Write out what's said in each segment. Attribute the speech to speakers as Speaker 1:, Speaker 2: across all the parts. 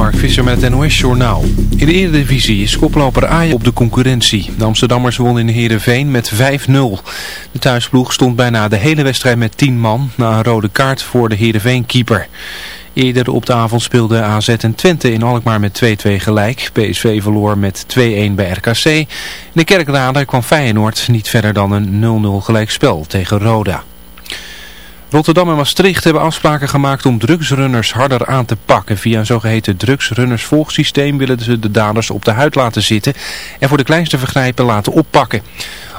Speaker 1: Mark Visser met het NOS-journaal. In de Eredivisie is koploper Ajax op de concurrentie. De Amsterdammers wonnen in Heerenveen met 5-0. De thuisploeg stond bijna de hele wedstrijd met 10 man na een rode kaart voor de Heerenveen-keeper. Eerder op de avond speelden AZ en Twente in Alkmaar met 2-2 gelijk. PSV verloor met 2-1 bij RKC. In de Kerkrade kwam Feyenoord niet verder dan een 0-0 gelijkspel tegen Roda. Rotterdam en Maastricht hebben afspraken gemaakt om drugsrunners harder aan te pakken. Via een zogeheten drugsrunnersvolgsysteem willen ze de daders op de huid laten zitten en voor de kleinste vergrijpen laten oppakken.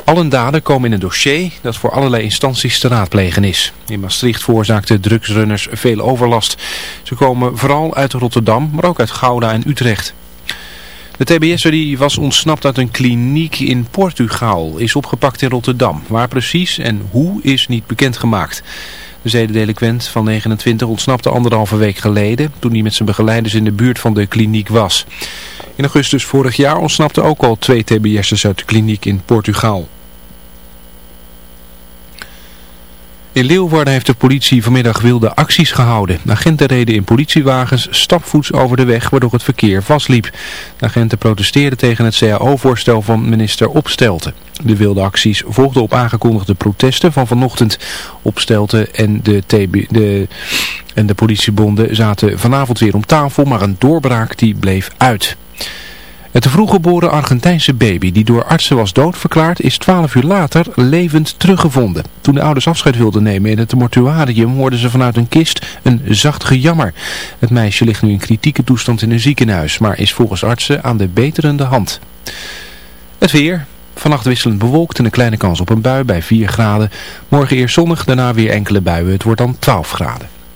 Speaker 1: Alle daden komen in een dossier dat voor allerlei instanties te raadplegen is. In Maastricht veroorzaakten drugsrunners veel overlast. Ze komen vooral uit Rotterdam, maar ook uit Gouda en Utrecht. De TBS'er die was ontsnapt uit een kliniek in Portugal is opgepakt in Rotterdam. Waar precies en hoe is niet bekendgemaakt. De zedendelinquent van 29 ontsnapte anderhalve week geleden toen hij met zijn begeleiders in de buurt van de kliniek was. In augustus vorig jaar ontsnapten ook al twee TBS'ers uit de kliniek in Portugal. In Leeuwarden heeft de politie vanmiddag wilde acties gehouden. agenten reden in politiewagens stapvoets over de weg waardoor het verkeer vastliep. Agenten protesteerden tegen het CAO-voorstel van minister Opstelten. De wilde acties volgden op aangekondigde protesten van vanochtend. Opstelten en de, TB, de, en de politiebonden zaten vanavond weer om tafel, maar een doorbraak die bleef uit. Het vroeggeboren Argentijnse baby die door artsen was doodverklaard is 12 uur later levend teruggevonden. Toen de ouders afscheid wilden nemen in het mortuarium hoorden ze vanuit een kist een zacht gejammer. Het meisje ligt nu in kritieke toestand in een ziekenhuis, maar is volgens artsen aan de beterende hand. Het weer. Vannacht wisselend bewolkt en een kleine kans op een bui bij 4 graden. Morgen eerst zonnig, daarna weer enkele buien. Het wordt dan 12 graden.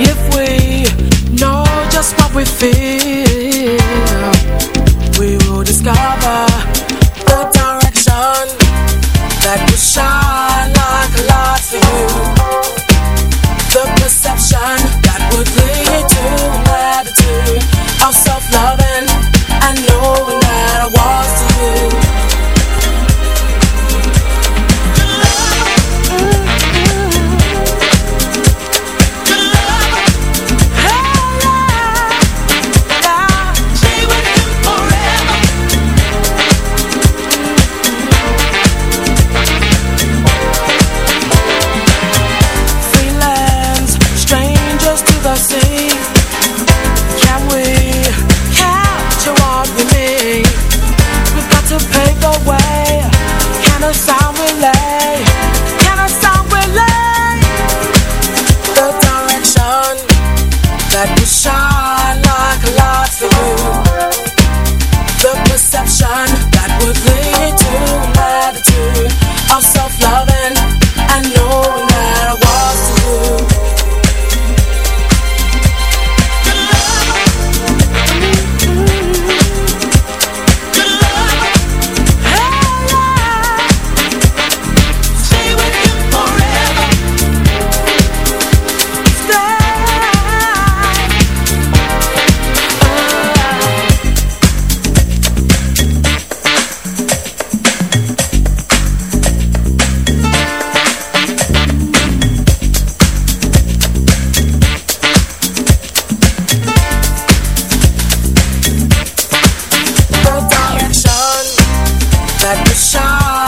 Speaker 2: if we know just what we feel, we will discover the direction that will shine like a light for you. The perception that would lead to
Speaker 3: an attitude of self-love. at the shop.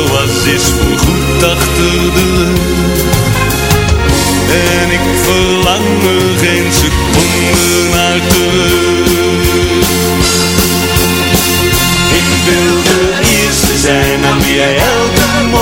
Speaker 3: was is voorgoed achter de rug. En ik verlang er geen seconde naar terug. Ik wil de eerste zijn aan wie jij elke morgen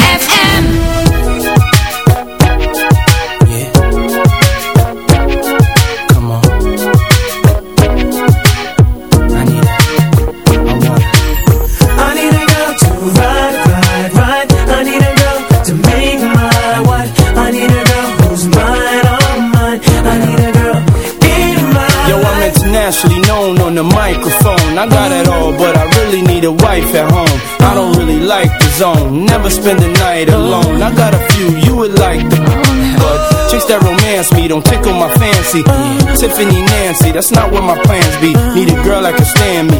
Speaker 4: Spend the night alone. I got a few you would like the but chicks that romance me don't tickle my fancy. Tiffany Nancy, that's not what my plans be. Need a girl that can stand me,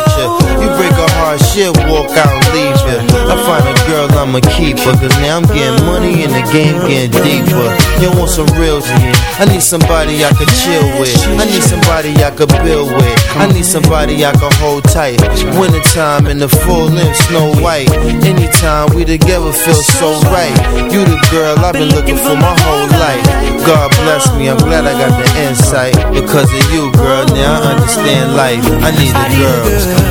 Speaker 5: you break a heart, shit, walk out leave you I find a girl, I'ma keep her Cause now I'm getting money and the game getting deeper You want some real shit I need somebody I could chill with I need somebody I could build with I need somebody I could hold tight Wintertime in the full length snow white. Anytime we together feel so right. You the girl I've been looking for my whole life. God bless me, I'm glad I got the insight. Because of you, girl, now I understand life. I need a girl.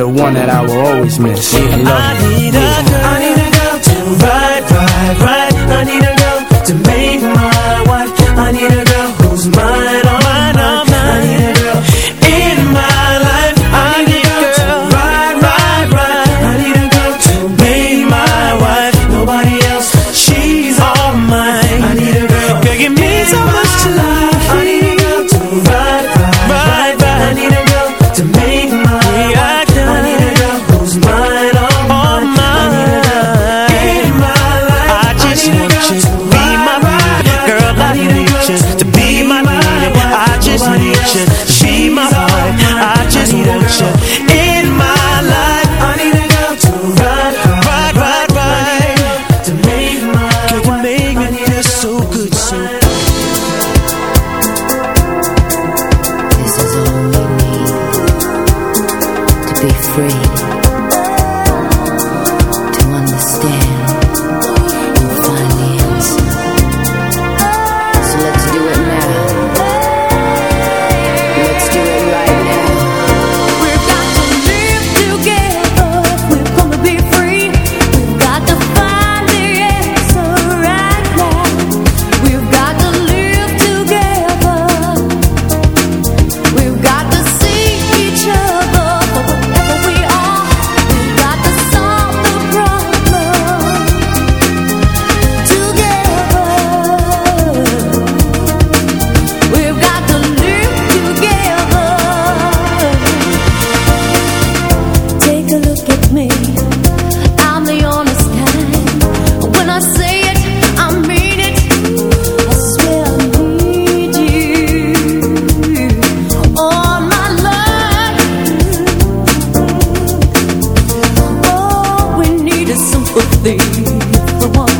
Speaker 4: the one that I will always miss. I love
Speaker 6: I need a girl, I need a girl to ride, ride, ride. I need a girl to make my wife. I need a The one.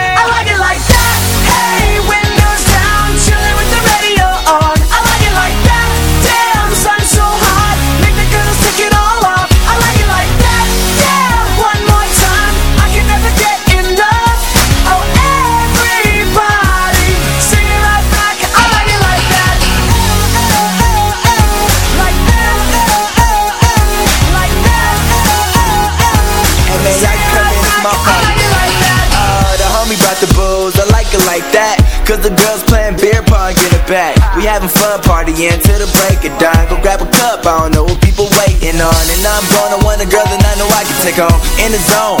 Speaker 7: We having fun partying till the break of dawn. Go grab a cup, I don't know what people waiting on. And I'm gonna want a girl that I know I can take home. In the zone,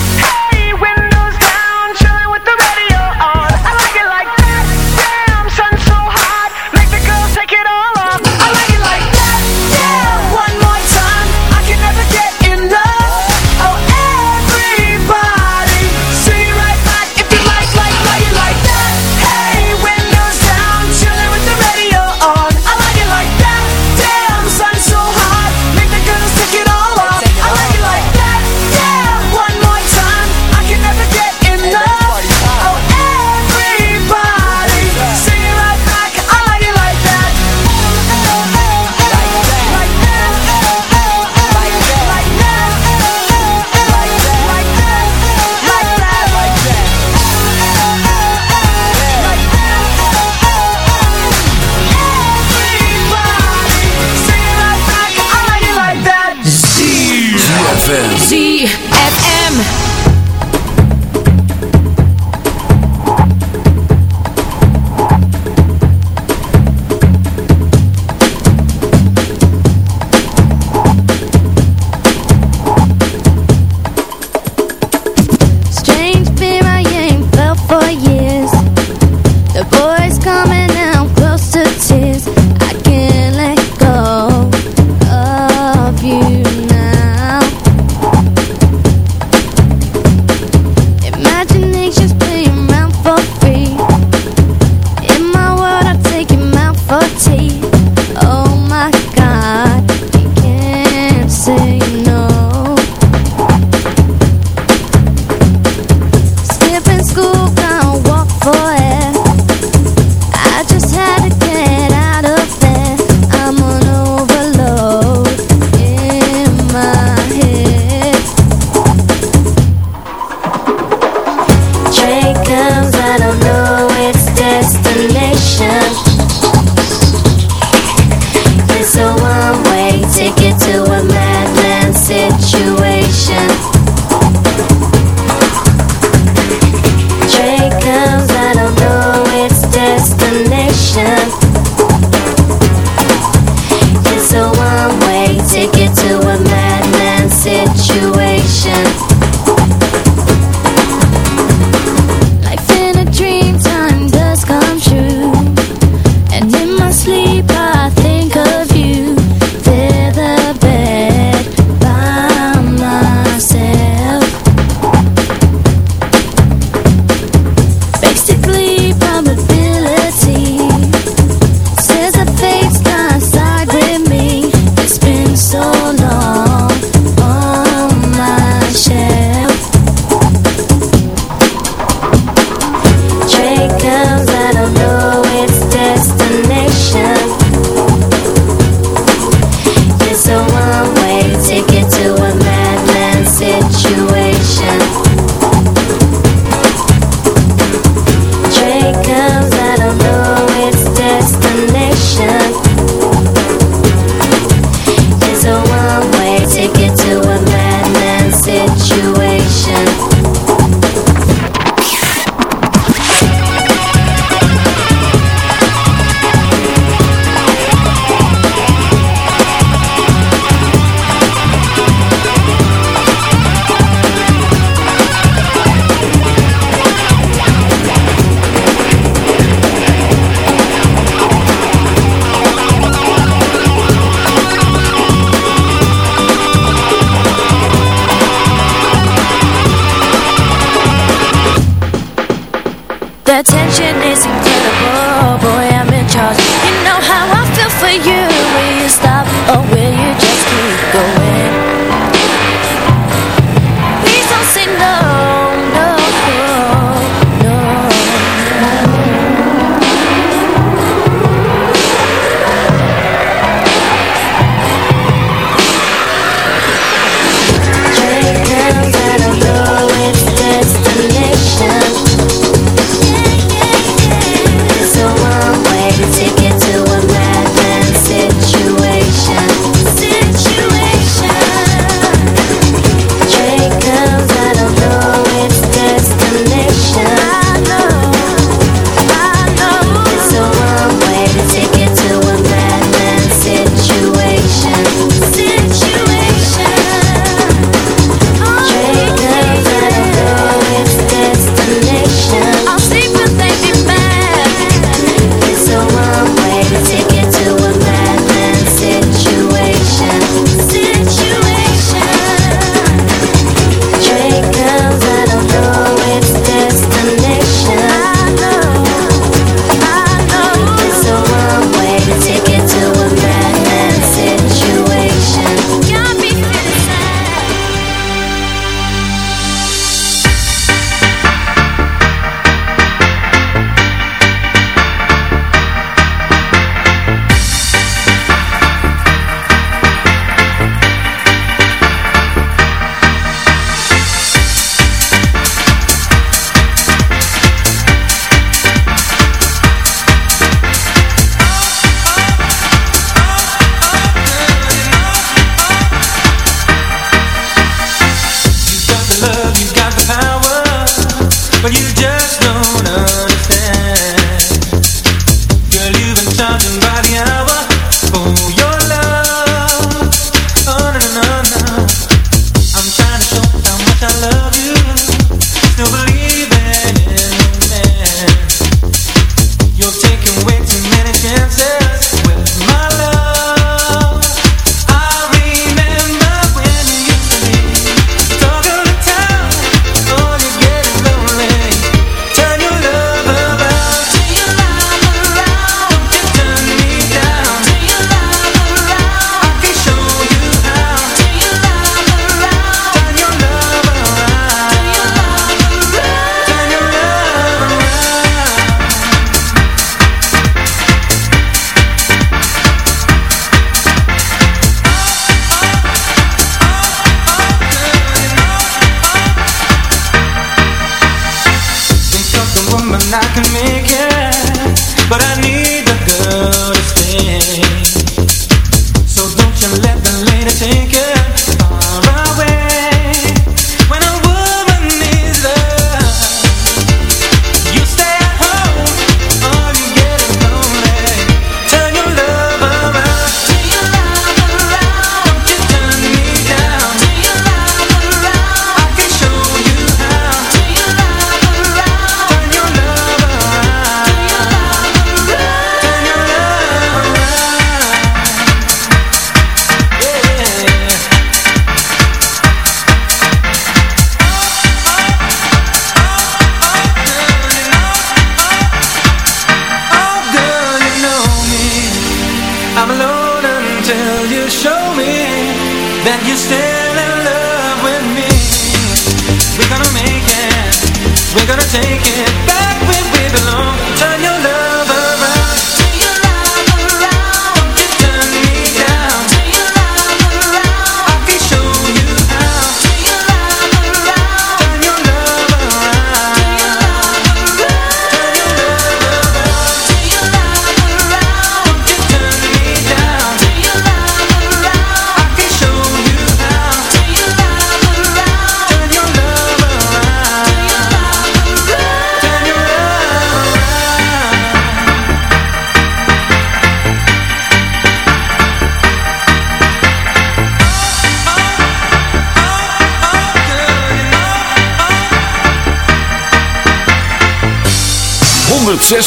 Speaker 8: 106.9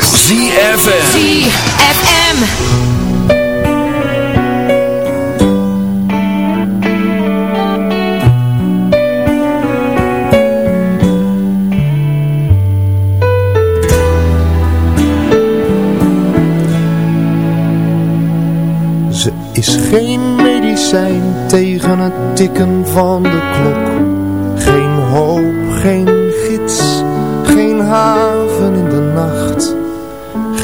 Speaker 9: ZFM
Speaker 8: ZFM
Speaker 10: is geen medicijn tegen het tikken van de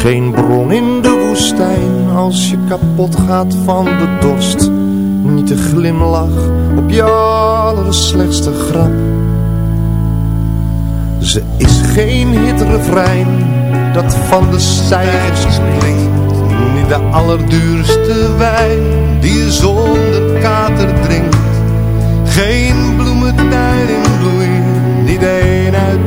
Speaker 10: Geen bron in de woestijn als je kapot gaat van de dorst. Niet de glimlach op je allerslechtste grap. Ze is geen hitrefrein dat van de stijgers klinkt de allerduurste wijn die je zonder kater drinkt. Geen bloementuin in bloei, niet een uit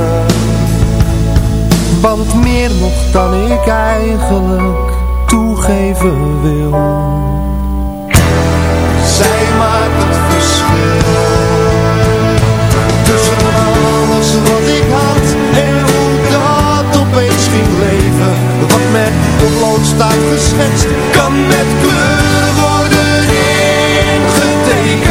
Speaker 10: Meer nog dan ik eigenlijk toegeven wil. Zij maakt het verschil Tussen alles wat ik had En hoe dat opeens ging leven Wat met potlood staat geschetst Kan met kleur worden ingetekend